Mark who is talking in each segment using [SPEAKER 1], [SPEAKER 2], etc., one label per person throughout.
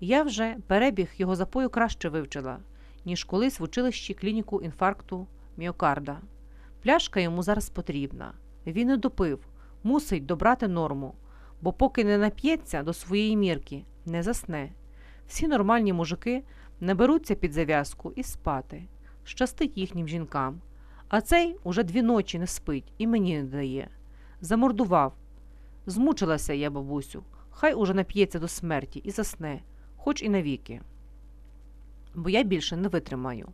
[SPEAKER 1] Я вже перебіг його запою краще вивчила, ніж колись в училищі клініку інфаркту міокарда. Пляшка йому зараз потрібна. Він не допив, мусить добрати норму, бо поки не нап'ється до своєї мірки, не засне. Всі нормальні мужики не беруться під зав'язку і спати. Щастить їхнім жінкам. А цей уже дві ночі не спить і мені не дає. Замордував. Змучилася я, бабусю, хай уже нап'ється до смерті і засне, хоч і навіки. Бо я більше не витримаю.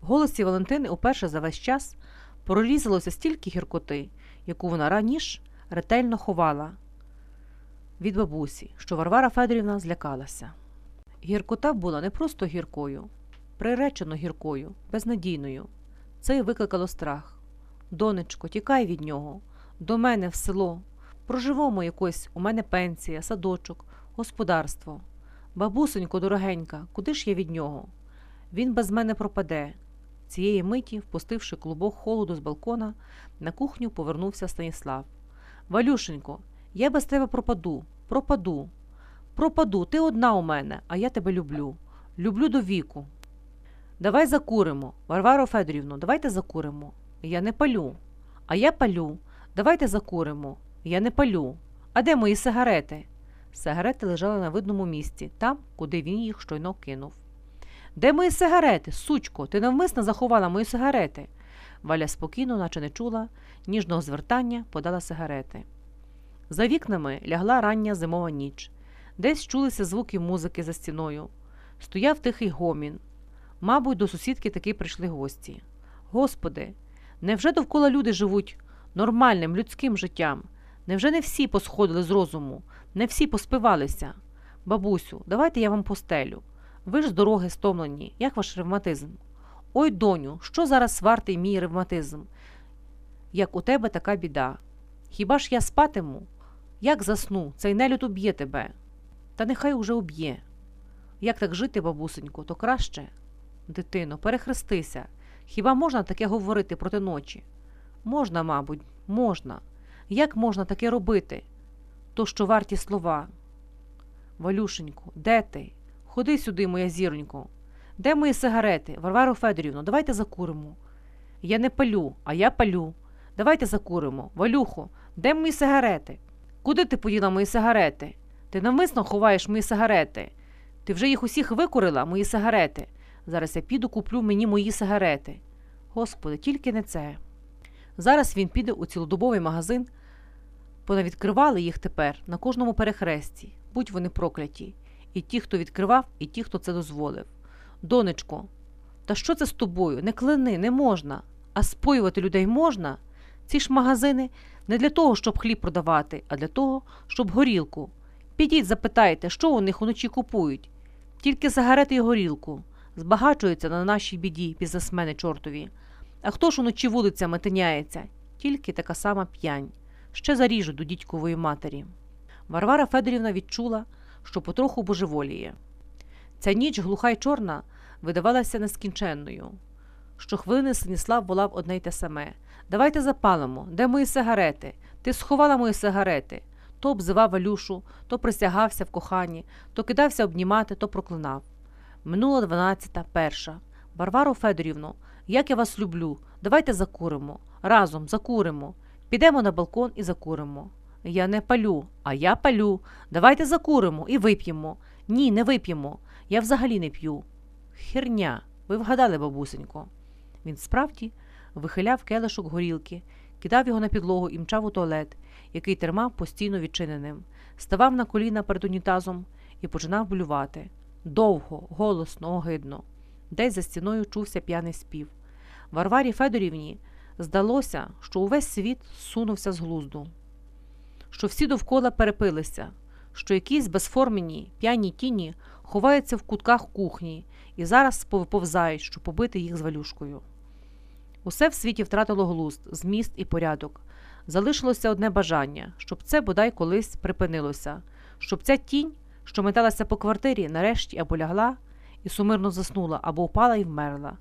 [SPEAKER 1] В голосі Валентини уперше за весь час прорізалося стільки гіркоти, яку вона раніше ретельно ховала від бабусі, що Варвара Федорівна злякалася. Гіркота була не просто гіркою, приречено гіркою, безнадійною. Це й викликало страх. Донечко, тікай від нього, до мене в село. Проживемо якось, у мене пенсія, садочок, господарство. Бабусенько, дорогенька, куди ж я від нього? Він без мене пропаде. Цієї миті, впустивши клубок холоду з балкона, на кухню повернувся Станіслав. Валюшенько, я без тебе пропаду, пропаду. Пропаду, ти одна у мене, а я тебе люблю. Люблю до віку. Давай закуримо. Варваро Федорівну, давайте закуримо. Я не палю. А я палю. Давайте закуримо. Я не палю. А де мої сигарети? Сигарети лежали на видному місці, там, куди він їх щойно кинув. Де мої сигарети? Сучко, ти навмисно заховала мої сигарети. Валя спокійно, наче не чула, ніжного звертання подала сигарети. За вікнами лягла рання зимова ніч. Десь чулися звуки музики за стіною. Стояв тихий гомін. Мабуть, до сусідки таки прийшли гості. Господи, невже довкола люди живуть нормальним людським життям? Невже не всі посходили з розуму, не всі поспивалися? Бабусю, давайте я вам постелю. Ви ж з дороги стомлені, як ваш ревматизм? Ой, доню, що зараз вартий мій ревматизм? Як у тебе така біда? Хіба ж я спатиму? Як засну, цей нелюд уб'є тебе. Та нехай уже уб'є. Як так жити, бабусенько, то краще. Дитино, перехрестися. Хіба можна таке говорити проти ночі? Можна, мабуть, можна. Як можна таке робити? То що варті слова? Валюшенько, де ти? Ходи сюди, моя зіронько. Де мої сигарети? Варвару Федорівну, давайте закуримо. Я не палю, а я палю. Давайте закуримо. Валюхо, де мої сигарети? Куди ти поділа мої сигарети? Ти навмисно ховаєш мої сигарети. Ти вже їх усіх викурила, мої сигарети. Зараз я піду куплю мені мої сигарети. Господи, тільки не це. Зараз він піде у цілодобовий магазин, понавідкривали їх тепер на кожному перехресті, будь вони прокляті, і ті, хто відкривав, і ті, хто це дозволив. Донечко, та що це з тобою? Не клини, не можна. А споювати людей можна? Ці ж магазини не для того, щоб хліб продавати, а для того, щоб горілку. Підіть, запитайте, що у них уночі купують. Тільки сигарети і горілку. Збагачуються на нашій біді бізнесмени чортові. А хто ж уночі вулицями тиняється? Тільки така сама п'янь. Ще заріжу до дідькової матері. Варвара Федорівна відчула, що потроху божеволіє. Ця ніч глуха й чорна видавалася нескінченною. Щохвилини Станіслав волав одне й те саме Давайте запалимо, де мої сигарети? Ти сховала мої сигарети. То обзивав Валюшу, то присягався в коханні, то кидався обнімати, то проклинав. Минула дванадцята, перша. Барваро Федорівно, як я вас люблю, давайте закуримо. Разом закуримо. Підемо на балкон і закуримо. Я не палю, а я палю. Давайте закуримо і вип'ємо. Ні, не вип'ємо. Я взагалі не п'ю. Херня, ви вгадали, бабусенько. Він справді вихиляв келишок горілки, кидав його на підлогу і мчав у туалет, який термав постійно відчиненим, ставав на коліна перед унітазом і починав блювати. Довго, голосно, огидно. Десь за стіною чувся п'яний спів. Варварі Федорівні здалося, що увесь світ сунувся з глузду, що всі довкола перепилися, що якісь безформені п'яні тіні ховаються в кутках кухні і зараз повиповзають, щоб побити їх з валюшкою. Усе в світі втратило глузд, зміст і порядок. Залишилося одне бажання, щоб це бодай колись припинилося, щоб ця тінь, що металася по квартирі, нарешті або лягла і сумирно заснула, або впала і вмерла,